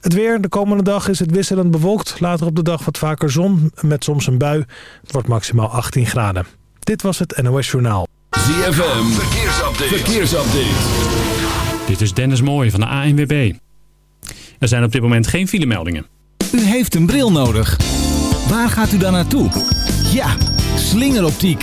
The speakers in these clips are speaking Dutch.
Het weer. De komende dag is het wisselend bewolkt. Later op de dag wat vaker zon met soms een bui. Het wordt maximaal 18 graden. Dit was het NOS Journaal. ZFM. Verkeersupdate. Verkeersupdate. Dit is Dennis Mooij van de ANWB. Er zijn op dit moment geen filemeldingen. U heeft een bril nodig. Waar gaat u dan naartoe? Ja, slingeroptiek.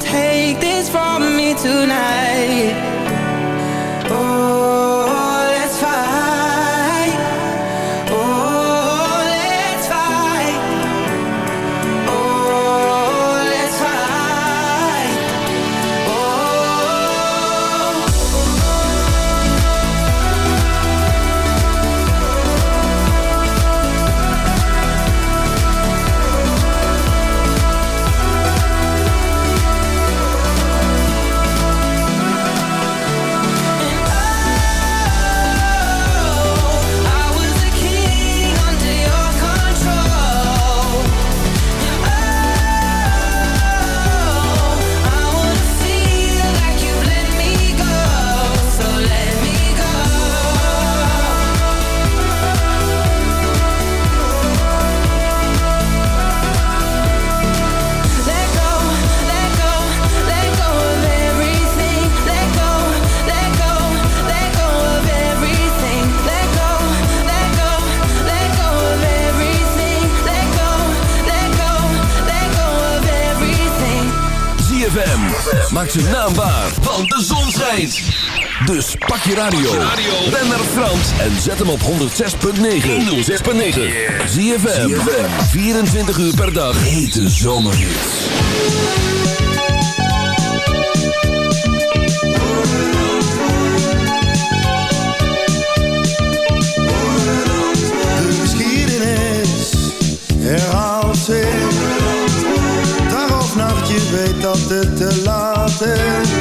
take this from me tonight. Naambaar van want de zon schijnt. Dus pak je radio, ben naar Frans en zet hem op 106.9. 106.9. Zie je 24 uur per dag. Hete zomerhits. De geschiedenis herhaalt zich. Dag of nacht, je weet dat het te laat myself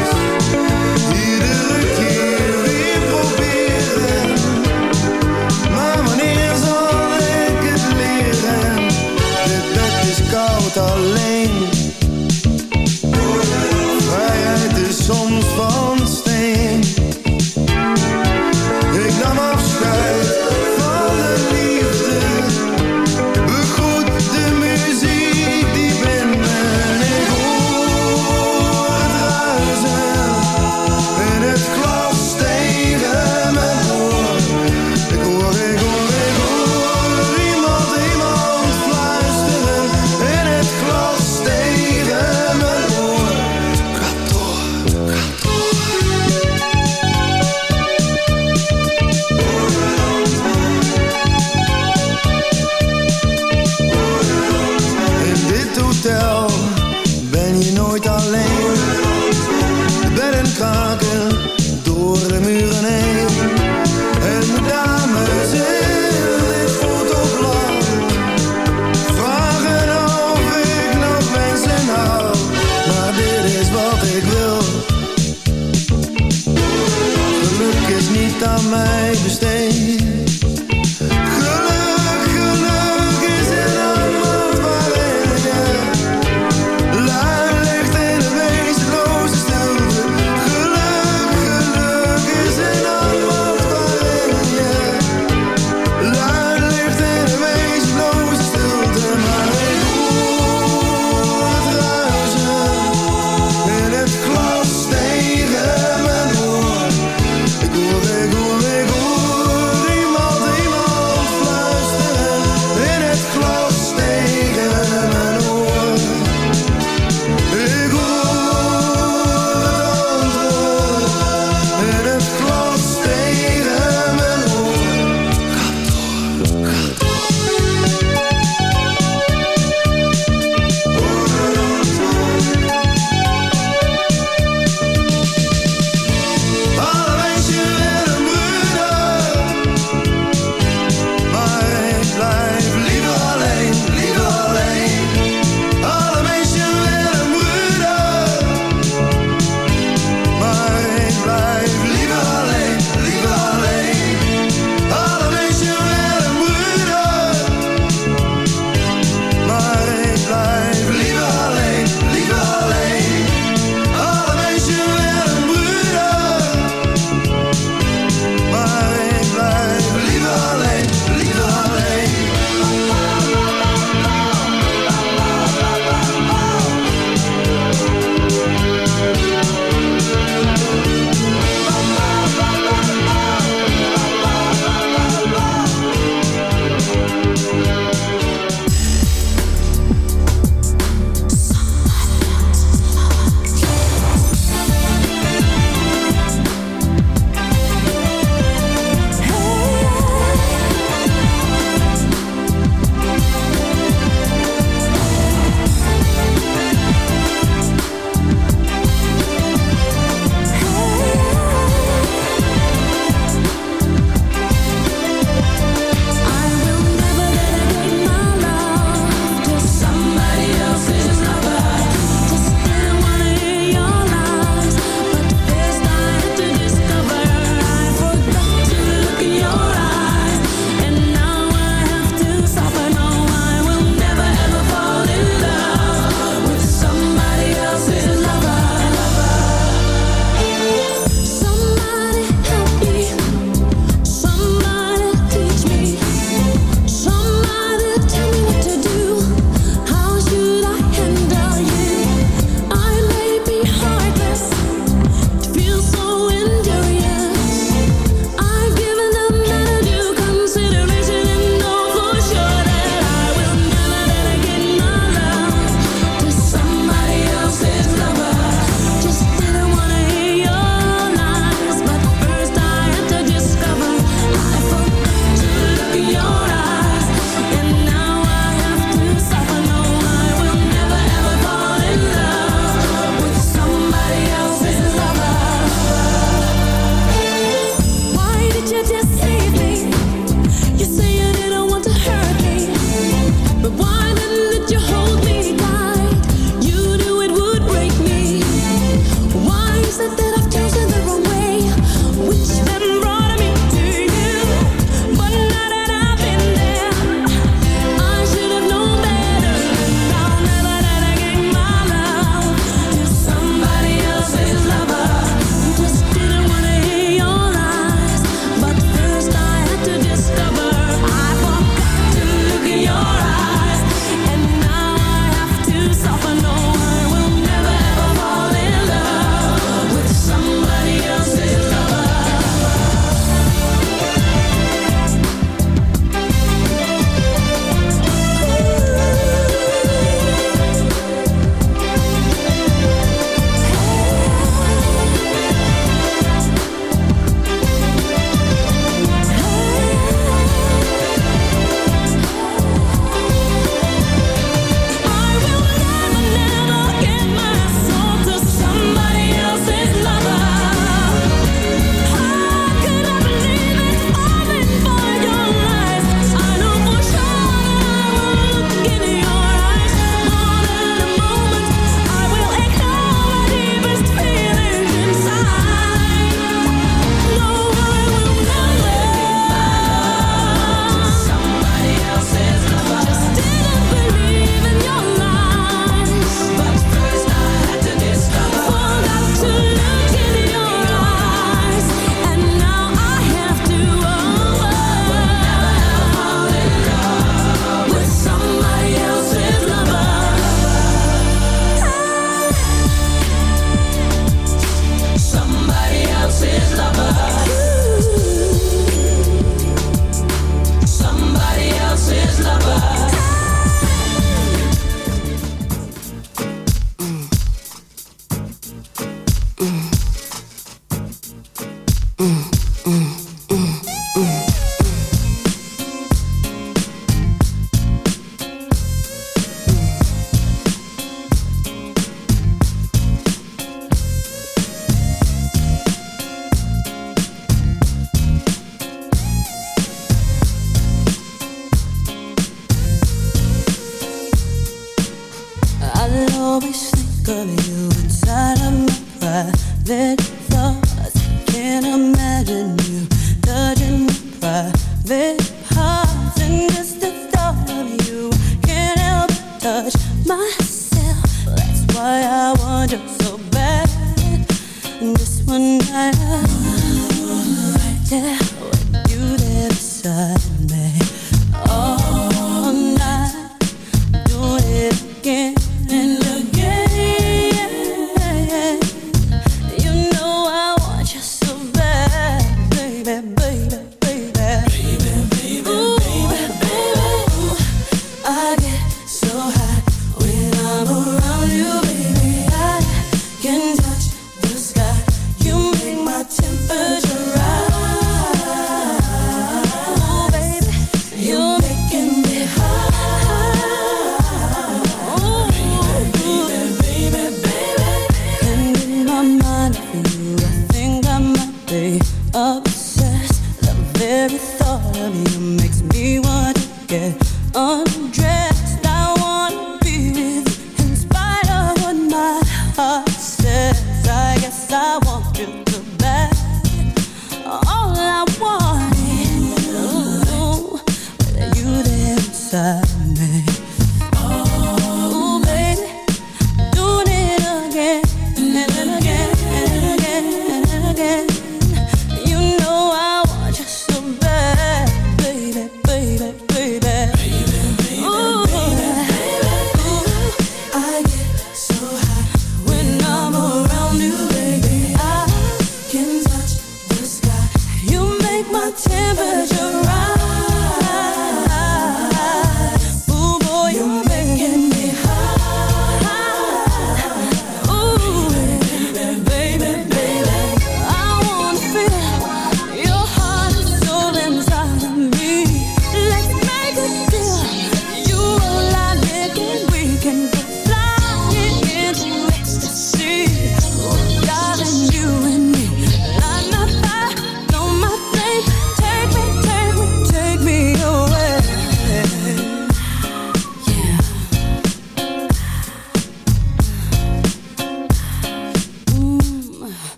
this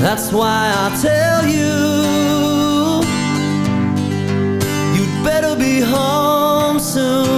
That's why I tell you You'd better be home soon.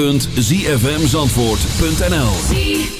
www.zfmzandvoort.nl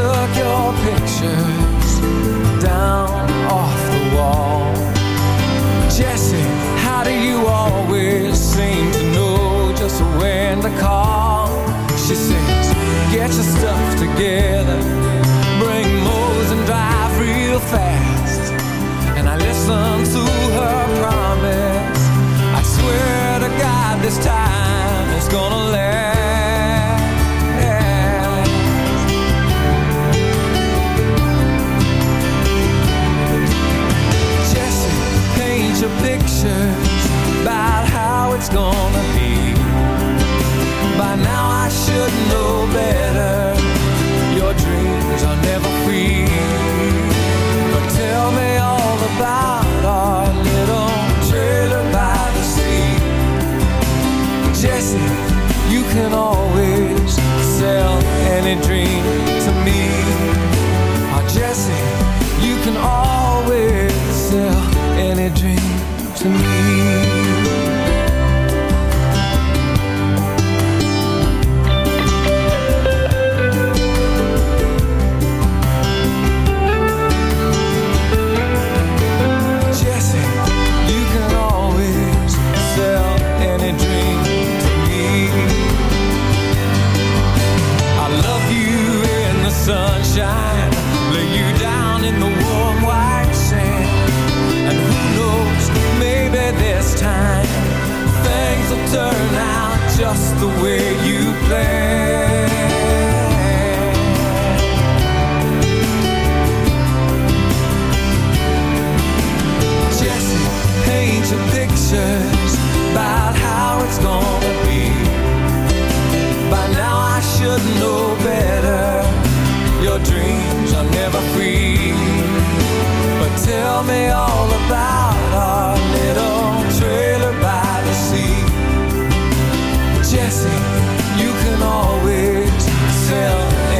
Took your pictures down off the wall. Jesse, how do you always seem to know just when to call? She says, get your stuff together, bring Mose and drive real fast. And I listen to